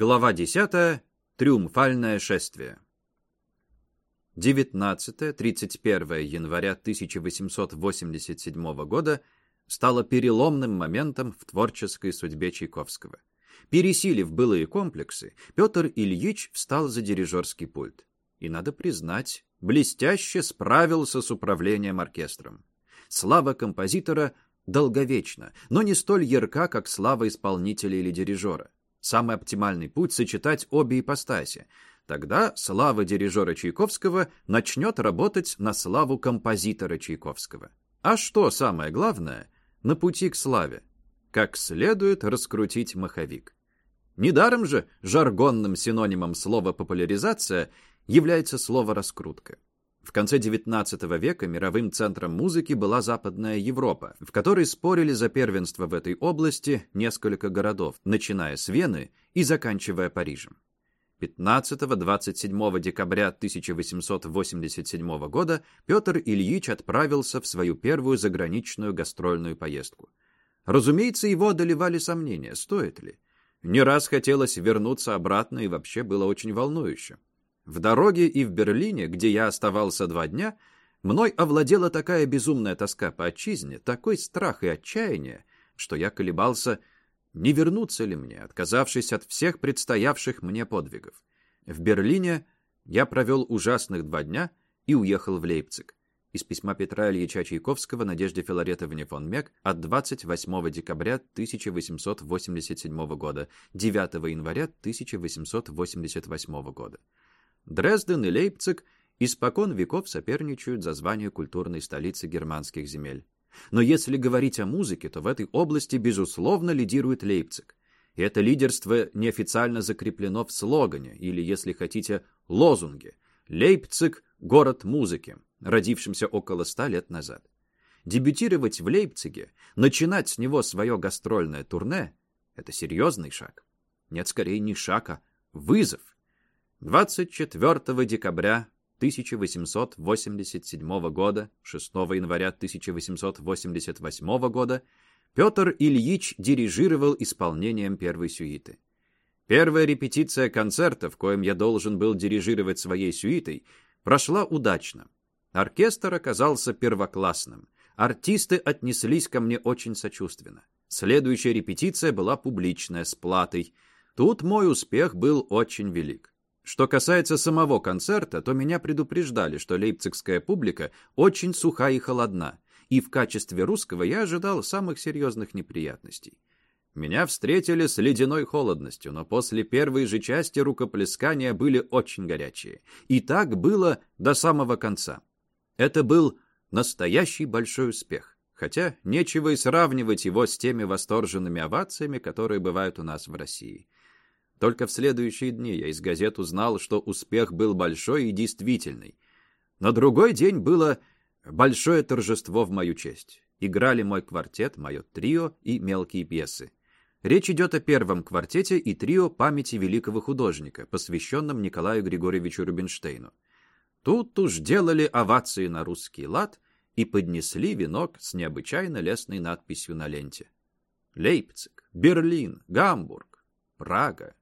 Глава 10. Триумфальное шествие. 19-31 января 1887 года стало переломным моментом в творческой судьбе Чайковского. Пересилив былые комплексы, Петр Ильич встал за дирижерский пульт. И, надо признать, блестяще справился с управлением оркестром. Слава композитора долговечна, но не столь ярка, как слава исполнителя или дирижера. Самый оптимальный путь — сочетать обе ипостаси. Тогда слава дирижера Чайковского начнет работать на славу композитора Чайковского. А что самое главное на пути к славе? Как следует раскрутить маховик. Недаром же жаргонным синонимом слова «популяризация» является слово «раскрутка». В конце XIX века мировым центром музыки была Западная Европа, в которой спорили за первенство в этой области несколько городов, начиная с Вены и заканчивая Парижем. 15-27 декабря 1887 года Петр Ильич отправился в свою первую заграничную гастрольную поездку. Разумеется, его одолевали сомнения, стоит ли. Не раз хотелось вернуться обратно и вообще было очень волнующе. В дороге и в Берлине, где я оставался два дня, мной овладела такая безумная тоска по отчизне, такой страх и отчаяние, что я колебался, не вернуться ли мне, отказавшись от всех предстоявших мне подвигов. В Берлине я провел ужасных два дня и уехал в Лейпциг. Из письма Петра Ильича Чайковского Надежде Филаретовне фон Мек от 28 декабря 1887 года, 9 января 1888 года. Дрезден и Лейпциг испокон веков соперничают за звание культурной столицы германских земель. Но если говорить о музыке, то в этой области, безусловно, лидирует Лейпциг. И это лидерство неофициально закреплено в слогане, или, если хотите, лозунге «Лейпциг – город музыки», родившемся около ста лет назад. Дебютировать в Лейпциге, начинать с него свое гастрольное турне – это серьезный шаг. Нет, скорее не шаг, а вызов – 24 декабря 1887 года, 6 января 1888 года Петр Ильич дирижировал исполнением первой сюиты. Первая репетиция концерта, в коем я должен был дирижировать своей сюитой, прошла удачно. Оркестр оказался первоклассным. Артисты отнеслись ко мне очень сочувственно. Следующая репетиция была публичная, с платой. Тут мой успех был очень велик. Что касается самого концерта, то меня предупреждали, что лейпцигская публика очень суха и холодна, и в качестве русского я ожидал самых серьезных неприятностей. Меня встретили с ледяной холодностью, но после первой же части рукоплескания были очень горячие. И так было до самого конца. Это был настоящий большой успех. Хотя нечего и сравнивать его с теми восторженными овациями, которые бывают у нас в России. Только в следующие дни я из газет узнал, что успех был большой и действительный. На другой день было большое торжество в мою честь. Играли мой квартет, мое трио и мелкие пьесы. Речь идет о первом квартете и трио памяти великого художника, посвященном Николаю Григорьевичу Рубинштейну. Тут уж делали овации на русский лад и поднесли венок с необычайно лестной надписью на ленте. Лейпциг, Берлин, Гамбург, Прага,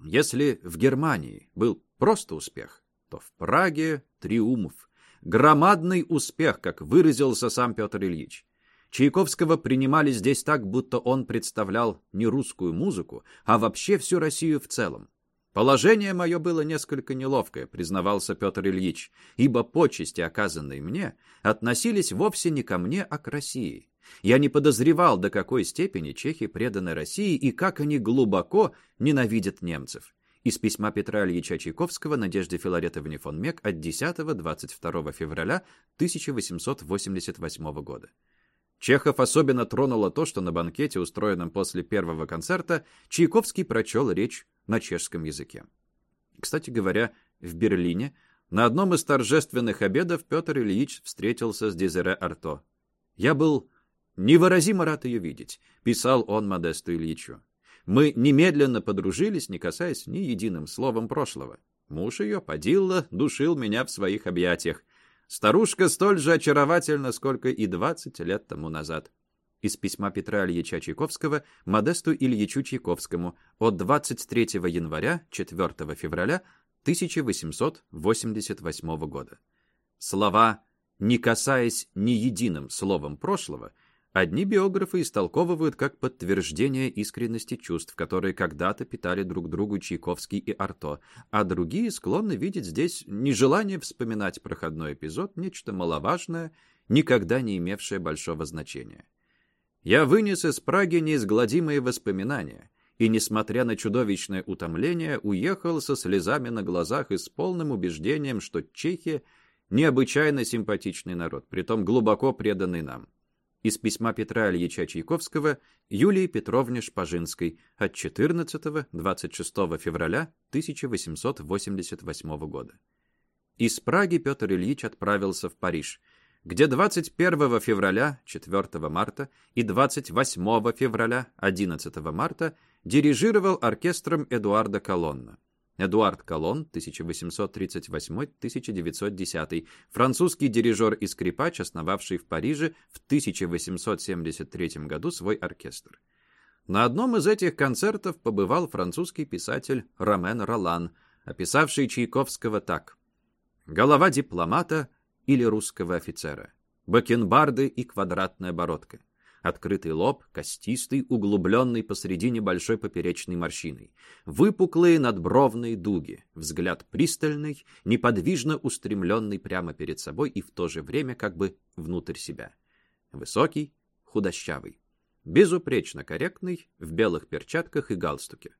если в Германии был просто успех, то в Праге – триумф. Громадный успех, как выразился сам Петр Ильич. Чайковского принимали здесь так, будто он представлял не русскую музыку, а вообще всю Россию в целом. Положение мое было несколько неловкое, признавался Петр Ильич, ибо почести, оказанные мне, относились вовсе не ко мне, а к России. Я не подозревал, до какой степени чехи преданы России и как они глубоко ненавидят немцев. Из письма Петра Ильича Чайковского Надежде Филаретовне фон Мек от 10-22 февраля 1888 года. Чехов особенно тронуло то, что на банкете, устроенном после первого концерта, Чайковский прочел речь на чешском языке. Кстати говоря, в Берлине на одном из торжественных обедов Петр Ильич встретился с Дезире Арто. Я был «Невыразимо рад ее видеть», — писал он Модесту Ильичу. «Мы немедленно подружились, не касаясь ни единым словом прошлого. Муж ее, Падилла, душил меня в своих объятиях. Старушка столь же очаровательна, сколько и двадцать лет тому назад. Из письма Петра Ильича Чайковского Модесту Ильичу Чайковскому от 23 января 4 февраля 1888 года. Слова «не касаясь ни единым словом прошлого» одни биографы истолковывают как подтверждение искренности чувств, которые когда-то питали друг другу Чайковский и Арто, а другие склонны видеть здесь нежелание вспоминать проходной эпизод, нечто маловажное, никогда не имевшее большого значения. Я вынес из Праги неизгладимые воспоминания и, несмотря на чудовищное утомление, уехал со слезами на глазах и с полным убеждением, что Чехия – необычайно симпатичный народ, притом глубоко преданный нам. Из письма Петра Ильича Чайковского Юлии Петровне Шпажинской от 14-26 февраля 1888 года. Из Праги Петр Ильич отправился в Париж – где 21 февраля 4 марта и 28 февраля 11 марта дирижировал оркестром Эдуарда Колонна. Эдуард Колон, 1838-1910, французский дирижер и скрипач, основавший в Париже в 1873 году свой оркестр. На одном из этих концертов побывал французский писатель Ромен Ролан, описавший Чайковского так. «Голова дипломата или русского офицера. Бакенбарды и квадратная бородка. Открытый лоб, костистый, углубленный посредине большой поперечной морщиной. Выпуклые надбровные дуги, взгляд пристальный, неподвижно устремленный прямо перед собой и в то же время как бы внутрь себя. Высокий, худощавый. Безупречно корректный, в белых перчатках и галстуке.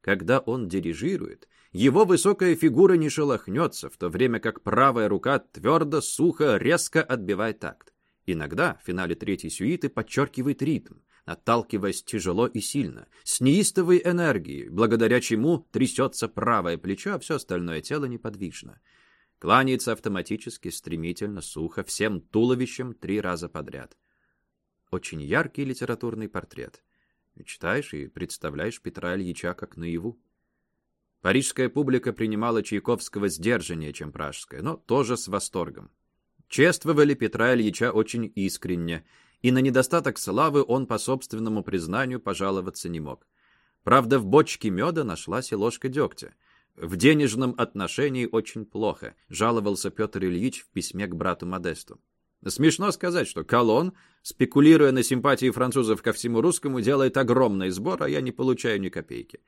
Когда он дирижирует, его высокая фигура не шелохнется, в то время как правая рука твердо, сухо, резко отбивает такт. Иногда в финале третьей сюиты подчеркивает ритм, отталкиваясь тяжело и сильно, с неистовой энергией, благодаря чему трясется правое плечо, а все остальное тело неподвижно. Кланяется автоматически, стремительно, сухо, всем туловищем три раза подряд. Очень яркий литературный портрет. Читаешь и представляешь Петра Ильича как наяву. Парижская публика принимала Чайковского сдержаннее, чем пражская, но тоже с восторгом. Чествовали Петра Ильича очень искренне, и на недостаток славы он по собственному признанию пожаловаться не мог. Правда, в бочке меда нашлась и ложка дегтя. В денежном отношении очень плохо, жаловался Петр Ильич в письме к брату Модесту. Смешно сказать, что Колон, спекулируя на симпатии французов ко всему русскому, делает огромный сбор, а я не получаю ни копейки.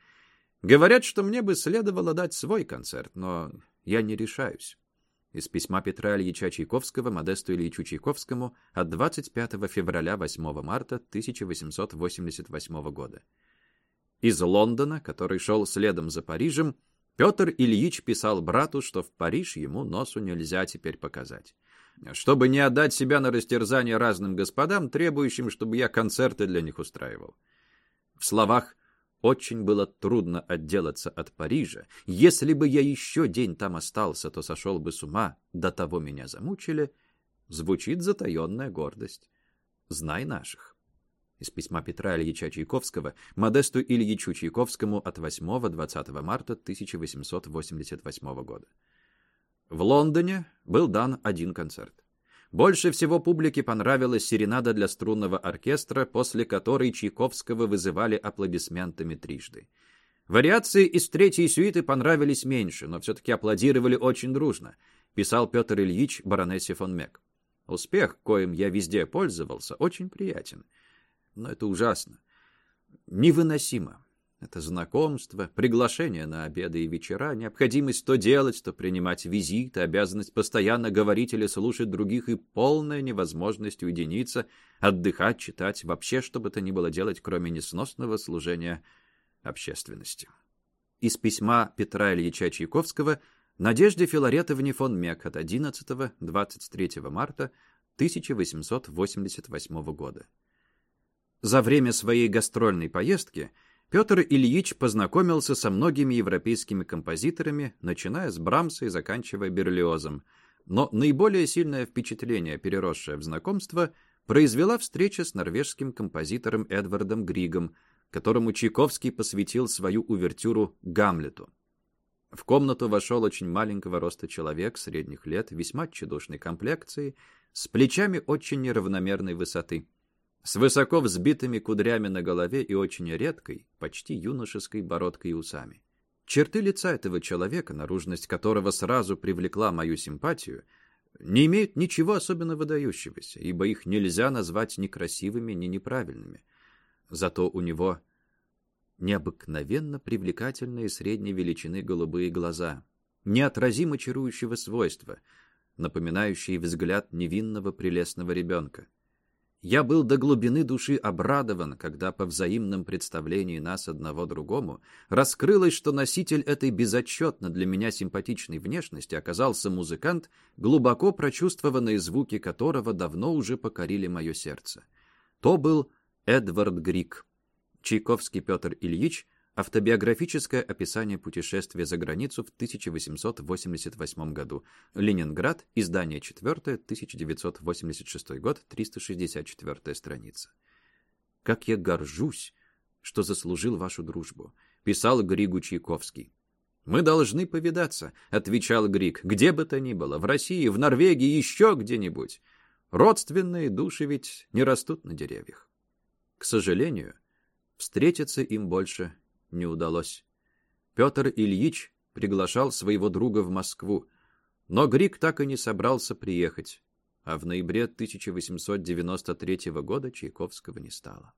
Говорят, что мне бы следовало дать свой концерт, но я не решаюсь. Из письма Петра Ильича Чайковского Модесту Ильичу Чайковскому от 25 февраля 8 марта 1888 года. Из Лондона, который шел следом за Парижем, Петр Ильич писал брату, что в Париж ему носу нельзя теперь показать чтобы не отдать себя на растерзание разным господам, требующим, чтобы я концерты для них устраивал. В словах «очень было трудно отделаться от Парижа. Если бы я еще день там остался, то сошел бы с ума. До того меня замучили» звучит затаенная гордость. Знай наших. Из письма Петра Ильича Чайковского Модесту Ильичу Чайковскому от 8-20 марта 1888 года. В Лондоне был дан один концерт. Больше всего публике понравилась серенада для струнного оркестра, после которой Чайковского вызывали аплодисментами трижды. Вариации из третьей сюиты понравились меньше, но все-таки аплодировали очень дружно, писал Петр Ильич баронессе фон Мек. Успех, коим я везде пользовался, очень приятен. Но это ужасно. Невыносимо. Это знакомство, приглашение на обеды и вечера, необходимость то делать, то принимать визиты, обязанность постоянно говорить или слушать других и полная невозможность уединиться, отдыхать, читать, вообще что бы то ни было делать, кроме несносного служения общественности. Из письма Петра Ильича Чайковского Надежде Филаретовне фон Мек от 11-23 марта 1888 года. За время своей гастрольной поездки – Петр Ильич познакомился со многими европейскими композиторами, начиная с Брамса и заканчивая Берлиозом. Но наиболее сильное впечатление, переросшее в знакомство, произвела встреча с норвежским композитором Эдвардом Григом, которому Чайковский посвятил свою увертюру «Гамлету». В комнату вошел очень маленького роста человек средних лет, весьма тщедушной комплекции, с плечами очень неравномерной высоты. С высоко взбитыми кудрями на голове и очень редкой, почти юношеской бородкой и усами. Черты лица этого человека, наружность которого сразу привлекла мою симпатию, не имеют ничего особенно выдающегося, ибо их нельзя назвать ни красивыми, ни неправильными. Зато у него необыкновенно привлекательные средней величины голубые глаза, неотразимо чарующего свойства, напоминающие взгляд невинного прелестного ребенка. Я был до глубины души обрадован, когда по взаимном представлении нас одного другому раскрылось, что носитель этой безотчетно для меня симпатичной внешности оказался музыкант, глубоко прочувствованные звуки которого давно уже покорили мое сердце. То был Эдвард Грик. Чайковский Петр Ильич Автобиографическое описание путешествия за границу в 1888 году. Ленинград, издание 4, 1986 год, 364 страница. «Как я горжусь, что заслужил вашу дружбу», — писал Григу Чайковский. «Мы должны повидаться», — отвечал Григ, — «где бы то ни было, в России, в Норвегии, еще где-нибудь. Родственные души ведь не растут на деревьях». К сожалению, встретиться им больше не удалось. Петр Ильич приглашал своего друга в Москву, но Грик так и не собрался приехать, а в ноябре 1893 года Чайковского не стало.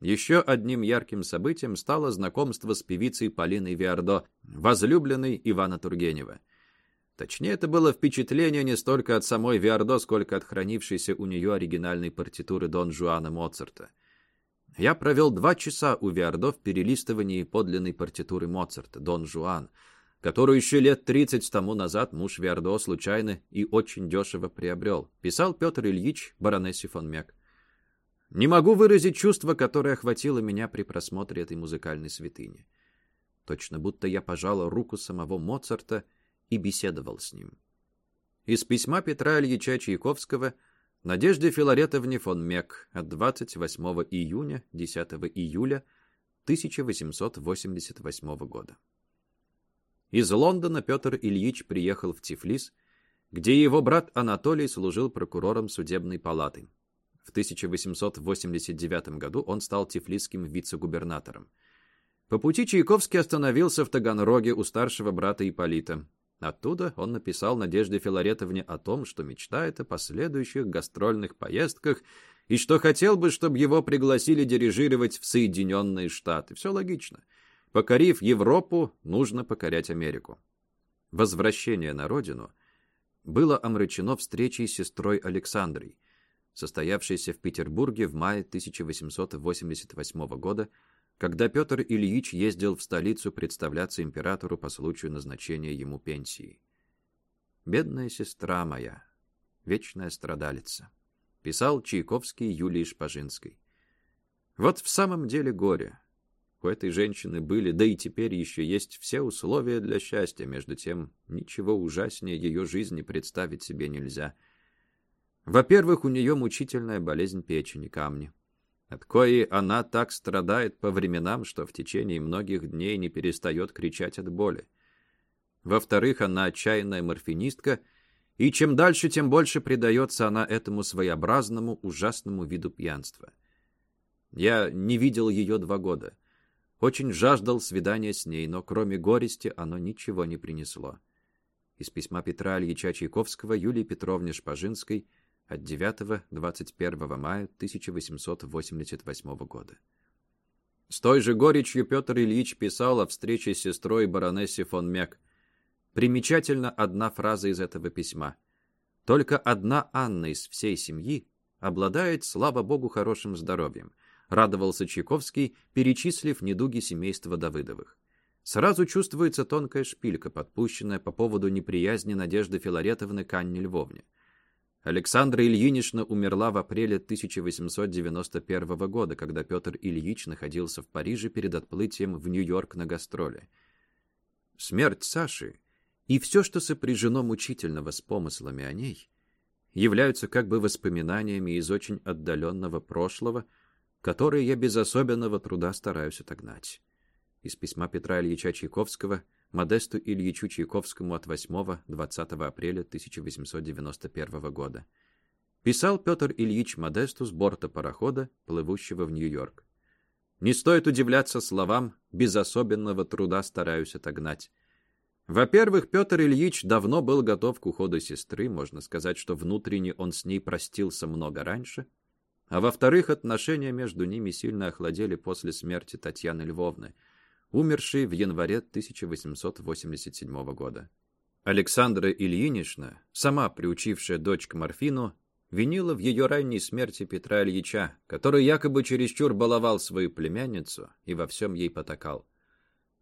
Еще одним ярким событием стало знакомство с певицей Полиной Виардо, возлюбленной Ивана Тургенева. Точнее, это было впечатление не столько от самой Виардо, сколько от хранившейся у нее оригинальной партитуры Дон Жуана Моцарта. Я провел два часа у Виардо в перелистывании подлинной партитуры Моцарта «Дон Жуан», которую еще лет тридцать тому назад муж Виардо случайно и очень дешево приобрел, писал Петр Ильич баронессе фон Мек. Не могу выразить чувство, которое охватило меня при просмотре этой музыкальной святыни. Точно будто я пожал руку самого Моцарта и беседовал с ним. Из письма Петра Ильича Чайковского – Надежде Филаретовне фон Мек от 28 июня 10 июля 1888 года. Из Лондона Петр Ильич приехал в Тифлис, где его брат Анатолий служил прокурором судебной палаты. В 1889 году он стал тифлисским вице-губернатором. По пути Чайковский остановился в Таганроге у старшего брата Ипполита, Оттуда он написал Надежде Филаретовне о том, что мечтает о последующих гастрольных поездках и что хотел бы, чтобы его пригласили дирижировать в Соединенные Штаты. Все логично. Покорив Европу, нужно покорять Америку. Возвращение на родину было омрачено встречей с сестрой Александрой, состоявшейся в Петербурге в мае 1888 года, когда Петр Ильич ездил в столицу представляться императору по случаю назначения ему пенсии. «Бедная сестра моя, вечная страдалица», — писал Чайковский Юлии Шпажинской. «Вот в самом деле горе. У этой женщины были, да и теперь еще есть все условия для счастья, между тем ничего ужаснее ее жизни представить себе нельзя. Во-первых, у нее мучительная болезнь печени, камни от коей она так страдает по временам, что в течение многих дней не перестает кричать от боли. Во-вторых, она отчаянная морфинистка, и чем дальше, тем больше предается она этому своеобразному, ужасному виду пьянства. Я не видел ее два года. Очень жаждал свидания с ней, но кроме горести оно ничего не принесло. Из письма Петра Ильича Чайковского Юлии Петровне Шпажинской – от 9-21 мая 1888 года. С той же горечью Петр Ильич писал о встрече с сестрой баронессе фон Мек. Примечательна одна фраза из этого письма. «Только одна Анна из всей семьи обладает, слава богу, хорошим здоровьем», радовался Чайковский, перечислив недуги семейства Давыдовых. Сразу чувствуется тонкая шпилька, подпущенная по поводу неприязни Надежды Филаретовны к Анне Львовне. Александра Ильинична умерла в апреле 1891 года, когда Петр Ильич находился в Париже перед отплытием в Нью-Йорк на гастроли. Смерть Саши и все, что сопряжено мучительного с помыслами о ней, являются как бы воспоминаниями из очень отдаленного прошлого, которые я без особенного труда стараюсь отогнать. Из письма Петра Ильича Чайковского – Модесту Ильичу Чайковскому от 8-20 апреля 1891 года. Писал Петр Ильич Модесту с борта парохода, плывущего в Нью-Йорк. Не стоит удивляться словам «без особенного труда стараюсь отогнать». Во-первых, Петр Ильич давно был готов к уходу сестры, можно сказать, что внутренне он с ней простился много раньше. А во-вторых, отношения между ними сильно охладели после смерти Татьяны Львовны, умершей в январе 1887 года. Александра Ильинична, сама приучившая дочь к морфину, винила в ее ранней смерти Петра Ильича, который якобы чересчур баловал свою племянницу и во всем ей потакал.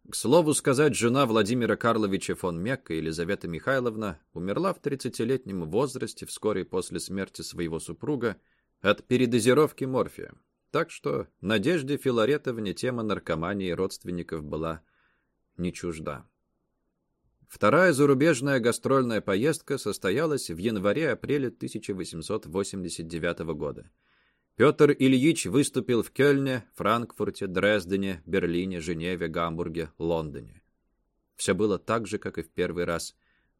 К слову сказать, жена Владимира Карловича фон Мекка, Елизавета Михайловна, умерла в 30-летнем возрасте вскоре после смерти своего супруга от передозировки морфия. Так что Надежде Филаретовне тема наркомании родственников была не чужда. Вторая зарубежная гастрольная поездка состоялась в январе-апреле 1889 года. Петр Ильич выступил в Кёльне, Франкфурте, Дрездене, Берлине, Женеве, Гамбурге, Лондоне. Все было так же, как и в первый раз.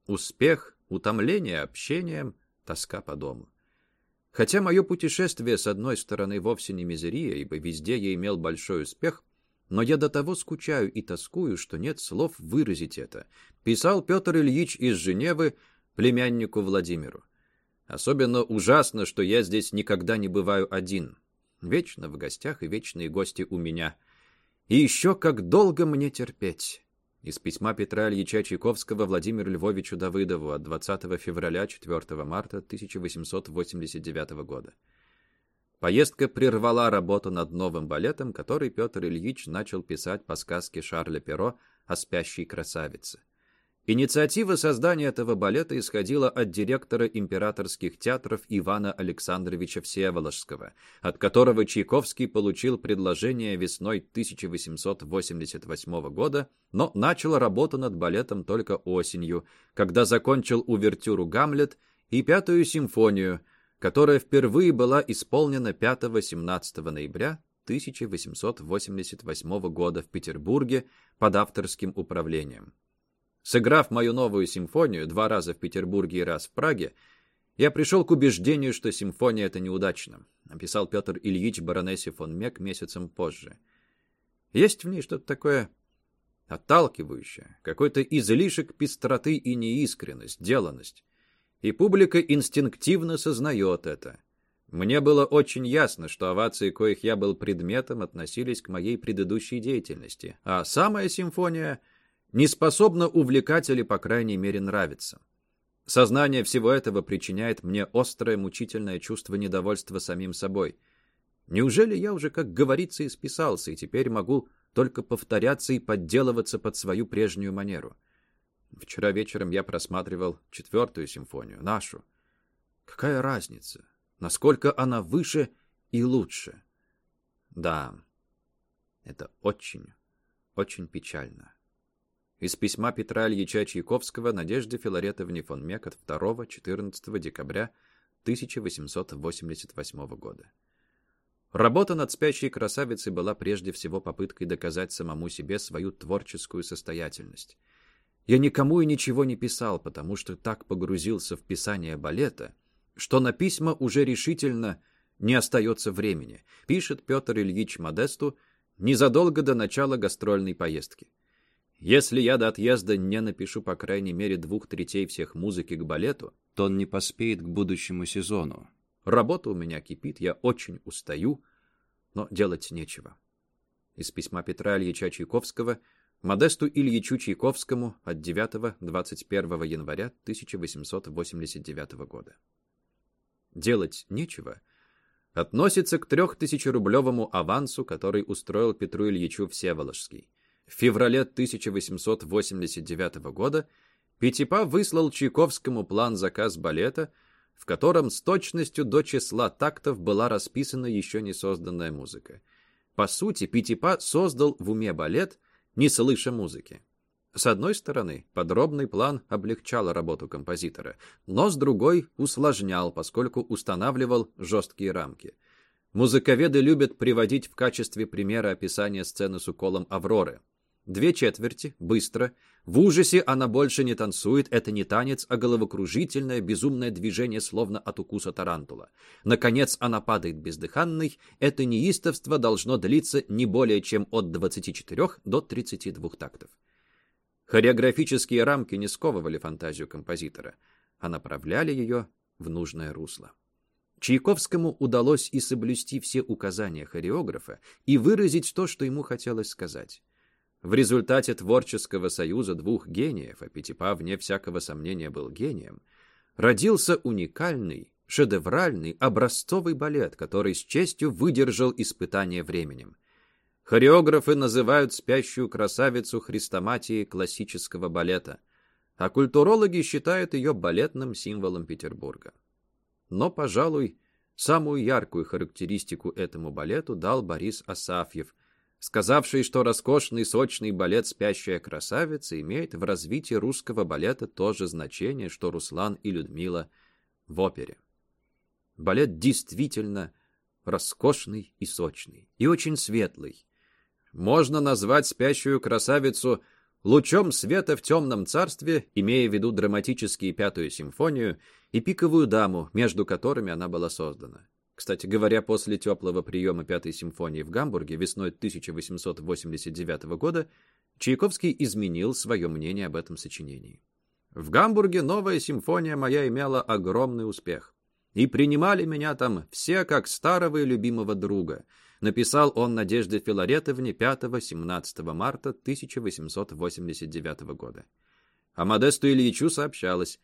Успех, утомление общением, тоска по дому. Хотя мое путешествие, с одной стороны, вовсе не мизерия, ибо везде я имел большой успех, но я до того скучаю и тоскую, что нет слов выразить это, писал Петр Ильич из Женевы племяннику Владимиру. Особенно ужасно, что я здесь никогда не бываю один. Вечно в гостях и вечные гости у меня. И еще как долго мне терпеть. Из письма Петра Ильича Чайковского Владимиру Львовичу Давыдову от 20 февраля 4 марта 1889 года. Поездка прервала работу над новым балетом, который Петр Ильич начал писать по сказке Шарля Перо о спящей красавице. Инициатива создания этого балета исходила от директора императорских театров Ивана Александровича Всеволожского, от которого Чайковский получил предложение весной 1888 года, но начал работу над балетом только осенью, когда закончил увертюру «Гамлет» и пятую симфонию – которая впервые была исполнена 5-17 ноября 1888 года в Петербурге под авторским управлением. Сыграв мою новую симфонию два раза в Петербурге и раз в Праге, я пришел к убеждению, что симфония это неудачно, написал Петр Ильич баронессе фон Мек месяцем позже. Есть в ней что-то такое отталкивающее, какой-то излишек пестроты и неискренность, деланность и публика инстинктивно сознает это. Мне было очень ясно, что овации, коих я был предметом, относились к моей предыдущей деятельности, а самая симфония не способна увлекать или, по крайней мере, нравиться. Сознание всего этого причиняет мне острое мучительное чувство недовольства самим собой. Неужели я уже, как говорится, исписался, и теперь могу только повторяться и подделываться под свою прежнюю манеру? Вчера вечером я просматривал четвертую симфонию, нашу. Какая разница? Насколько она выше и лучше? Да, это очень, очень печально. Из письма Петра Ильича Чайковского Надежде Филаретовне фон Мек от 2-14 декабря 1888 года. Работа над «Спящей красавицей» была прежде всего попыткой доказать самому себе свою творческую состоятельность. Я никому и ничего не писал, потому что так погрузился в писание балета, что на письма уже решительно не остается времени, пишет Петр Ильич Модесту незадолго до начала гастрольной поездки. Если я до отъезда не напишу по крайней мере двух третей всех музыки к балету, то он не поспеет к будущему сезону. Работа у меня кипит, я очень устаю, но делать нечего. Из письма Петра Ильича Чайковского – Модесту Ильичу Чайковскому от 9-21 января 1889 года. Делать нечего относится к трехтысячерублевому авансу, который устроил Петру Ильичу Всеволожский. В феврале 1889 года Пятипа выслал Чайковскому план заказ балета, в котором с точностью до числа тактов была расписана еще не созданная музыка. По сути, Пятипа создал в уме балет – не слыша музыки. С одной стороны, подробный план облегчал работу композитора, но с другой усложнял, поскольку устанавливал жесткие рамки. Музыковеды любят приводить в качестве примера описания сцены с уколом Авроры. Две четверти, быстро. В ужасе она больше не танцует, это не танец, а головокружительное, безумное движение, словно от укуса тарантула. Наконец она падает бездыханной, это неистовство должно длиться не более чем от 24 до 32 тактов. Хореографические рамки не сковывали фантазию композитора, а направляли ее в нужное русло. Чайковскому удалось и соблюсти все указания хореографа, и выразить то, что ему хотелось сказать. В результате творческого союза двух гениев, а Петипа, вне всякого сомнения, был гением, родился уникальный, шедевральный, образцовый балет, который с честью выдержал испытание временем. Хореографы называют спящую красавицу хрестоматией классического балета, а культурологи считают ее балетным символом Петербурга. Но, пожалуй, самую яркую характеристику этому балету дал Борис Асафьев – сказавший, что роскошный сочный балет «Спящая красавица» имеет в развитии русского балета то же значение, что Руслан и Людмила в опере. Балет действительно роскошный и сочный, и очень светлый. Можно назвать «Спящую красавицу» лучом света в темном царстве, имея в виду драматические пятую симфонию и пиковую даму, между которыми она была создана. Кстати говоря, после теплого приема Пятой симфонии в Гамбурге весной 1889 года Чайковский изменил свое мнение об этом сочинении. В Гамбурге новая симфония моя имела огромный успех. И принимали меня там все как старого и любимого друга, написал он Надежде Филаретовне 5-17 марта 1889 года. А Модесту Ильичу сообщалось,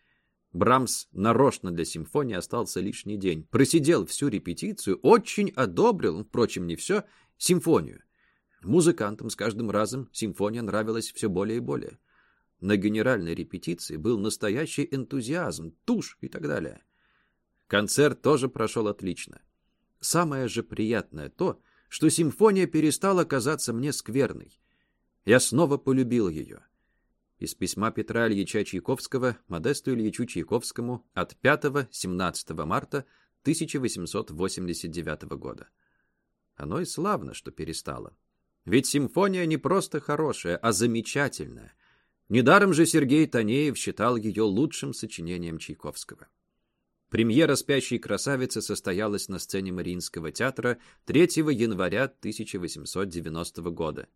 Брамс нарочно для симфонии остался лишний день. Просидел всю репетицию, очень одобрил, впрочем, не все, симфонию. Музыкантам с каждым разом симфония нравилась все более и более. На генеральной репетиции был настоящий энтузиазм, тушь и так далее. Концерт тоже прошел отлично. Самое же приятное то, что симфония перестала казаться мне скверной. Я снова полюбил ее из письма Петра Ильича Чайковского Модесту Ильичу Чайковскому от 5-17 марта 1889 года. Оно и славно, что перестало. Ведь симфония не просто хорошая, а замечательная. Недаром же Сергей Танеев считал ее лучшим сочинением Чайковского. Премьера «Спящей красавицы» состоялась на сцене Мариинского театра 3 января 1890 года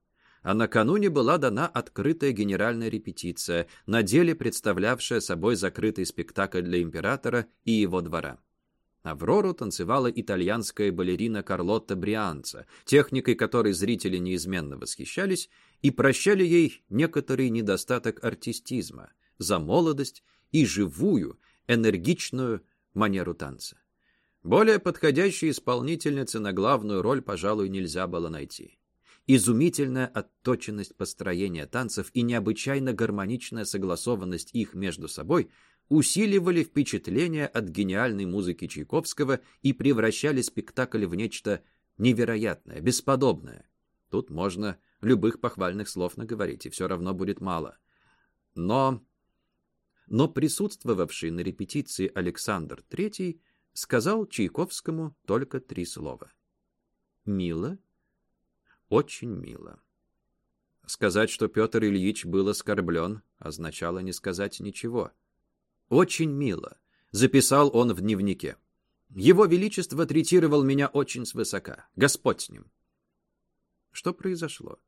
а накануне была дана открытая генеральная репетиция, на деле представлявшая собой закрытый спектакль для императора и его двора. Аврору танцевала итальянская балерина Карлотта Брианца, техникой которой зрители неизменно восхищались и прощали ей некоторый недостаток артистизма за молодость и живую, энергичную манеру танца. Более подходящей исполнительницы на главную роль, пожалуй, нельзя было найти. Изумительная отточенность построения танцев и необычайно гармоничная согласованность их между собой усиливали впечатление от гениальной музыки Чайковского и превращали спектакль в нечто невероятное, бесподобное. Тут можно любых похвальных слов наговорить, и все равно будет мало. Но... Но присутствовавший на репетиции Александр III сказал Чайковскому только три слова. «Мило очень мило. Сказать, что Петр Ильич был оскорблен, означало не сказать ничего. «Очень мило», — записал он в дневнике. «Его Величество третировал меня очень свысока. Господь с ним». Что произошло?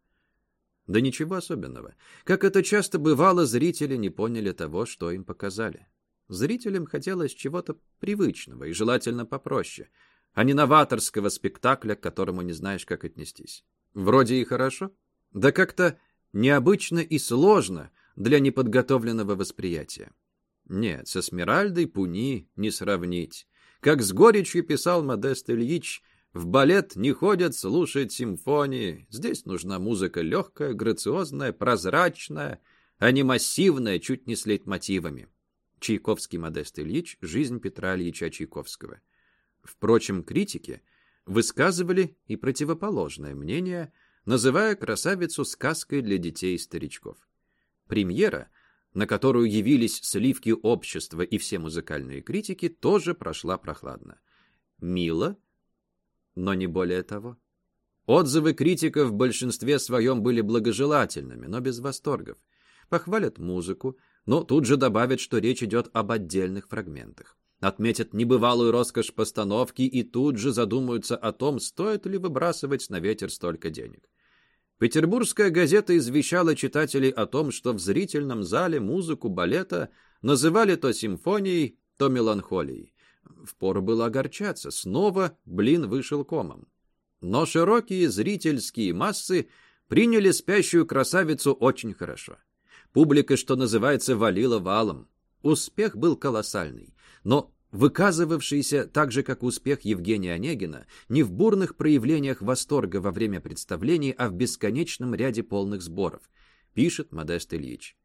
Да ничего особенного. Как это часто бывало, зрители не поняли того, что им показали. Зрителям хотелось чего-то привычного и желательно попроще, а не новаторского спектакля, к которому не знаешь, как отнестись. Вроде и хорошо. Да как-то необычно и сложно для неподготовленного восприятия. Нет, со Смиральдой Пуни не сравнить. Как с горечью писал Модест Ильич, в балет не ходят слушать симфонии. Здесь нужна музыка легкая, грациозная, прозрачная, а не массивная, чуть не с лейтмотивами. Чайковский Модест Ильич «Жизнь Петра Ильича Чайковского». Впрочем, критики высказывали и противоположное мнение, называя красавицу сказкой для детей и старичков. Премьера, на которую явились сливки общества и все музыкальные критики, тоже прошла прохладно. Мило, но не более того. Отзывы критиков в большинстве своем были благожелательными, но без восторгов. Похвалят музыку, но тут же добавят, что речь идет об отдельных фрагментах. Отметят небывалую роскошь постановки и тут же задумаются о том, стоит ли выбрасывать на ветер столько денег. Петербургская газета извещала читателей о том, что в зрительном зале музыку балета называли то симфонией, то меланхолией. Впору было огорчаться, снова блин вышел комом. Но широкие зрительские массы приняли спящую красавицу очень хорошо. Публика, что называется, валила валом. Успех был колоссальный, но выказывавшийся так же, как успех Евгения Онегина, не в бурных проявлениях восторга во время представлений, а в бесконечном ряде полных сборов, пишет Модест Ильич.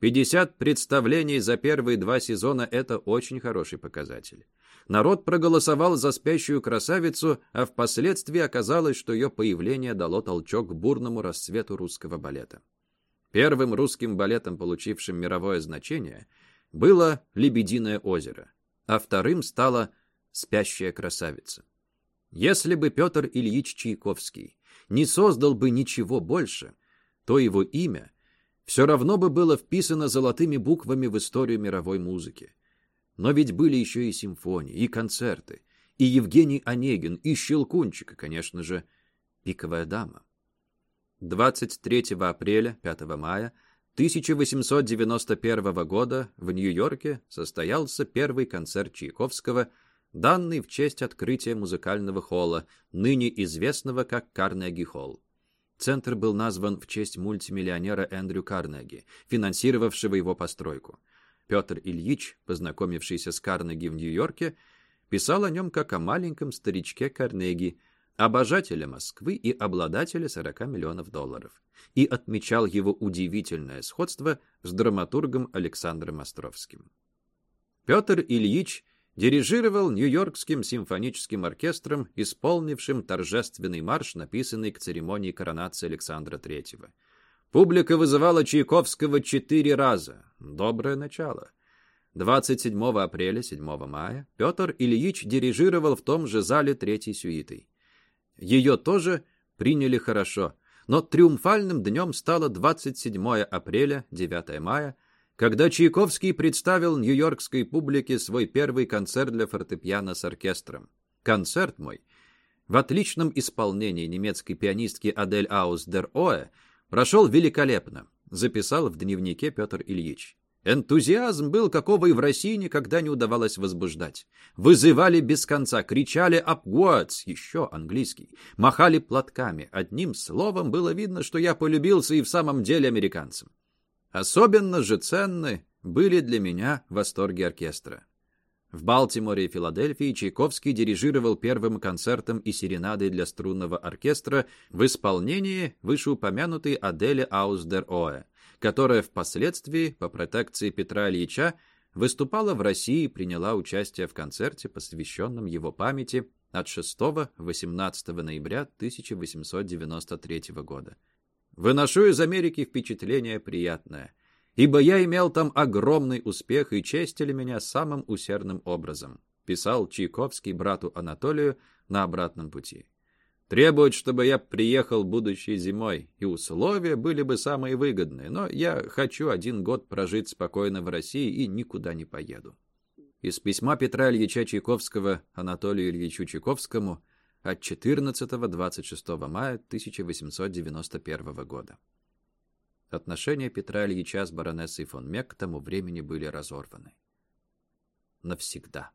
50 представлений за первые два сезона – это очень хороший показатель. Народ проголосовал за спящую красавицу, а впоследствии оказалось, что ее появление дало толчок к бурному расцвету русского балета. Первым русским балетом, получившим мировое значение, было «Лебединое озеро», а вторым стала «Спящая красавица». Если бы Петр Ильич Чайковский не создал бы ничего больше, то его имя все равно бы было вписано золотыми буквами в историю мировой музыки. Но ведь были еще и симфонии, и концерты, и Евгений Онегин, и Щелкунчик, и, конечно же, «Пиковая дама». 23 апреля, 5 мая 1891 года в Нью-Йорке состоялся первый концерт Чайковского, данный в честь открытия музыкального холла, ныне известного как Карнеги-холл. Центр был назван в честь мультимиллионера Эндрю Карнеги, финансировавшего его постройку. Петр Ильич, познакомившийся с Карнеги в Нью-Йорке, писал о нем как о маленьком старичке Карнеги, обожателя Москвы и обладателя 40 миллионов долларов, и отмечал его удивительное сходство с драматургом Александром Островским. Петр Ильич дирижировал Нью-Йоркским симфоническим оркестром, исполнившим торжественный марш, написанный к церемонии коронации Александра III. Публика вызывала Чайковского четыре раза. Доброе начало. 27 апреля, 7 мая Петр Ильич дирижировал в том же зале третьей сюитой. Ее тоже приняли хорошо, но триумфальным днем стало 27 апреля, 9 мая, когда Чайковский представил нью-йоркской публике свой первый концерт для фортепиано с оркестром. Концерт мой, в отличном исполнении немецкой пианистки Адель Аус дер Оэ, Прошел великолепно, записал в дневнике Петр Ильич. Энтузиазм был, какого и в России никогда не удавалось возбуждать. Вызывали без конца, кричали «Апгуац!» еще английский, махали платками. Одним словом, было видно, что я полюбился и в самом деле американцам. Особенно же ценны были для меня восторги оркестра. В Балтиморе и Филадельфии Чайковский дирижировал первым концертом и серенадой для струнного оркестра в исполнении вышеупомянутой Адели Аусдер-Оэ, которая впоследствии, по протекции Петра Ильича, выступала в России и приняла участие в концерте, посвященном его памяти от 6-18 ноября 1893 года. Выношу из Америки впечатление приятное ибо я имел там огромный успех и честили меня самым усердным образом», писал Чайковский брату Анатолию на обратном пути. Требуют, чтобы я приехал будущей зимой, и условия были бы самые выгодные, но я хочу один год прожить спокойно в России и никуда не поеду. Из письма Петра Ильича Чайковского Анатолию Ильичу Чайковскому от 14-26 мая 1891 года. Отношения Петра Ильича с баронессой фон Мек к тому времени были разорваны. Навсегда.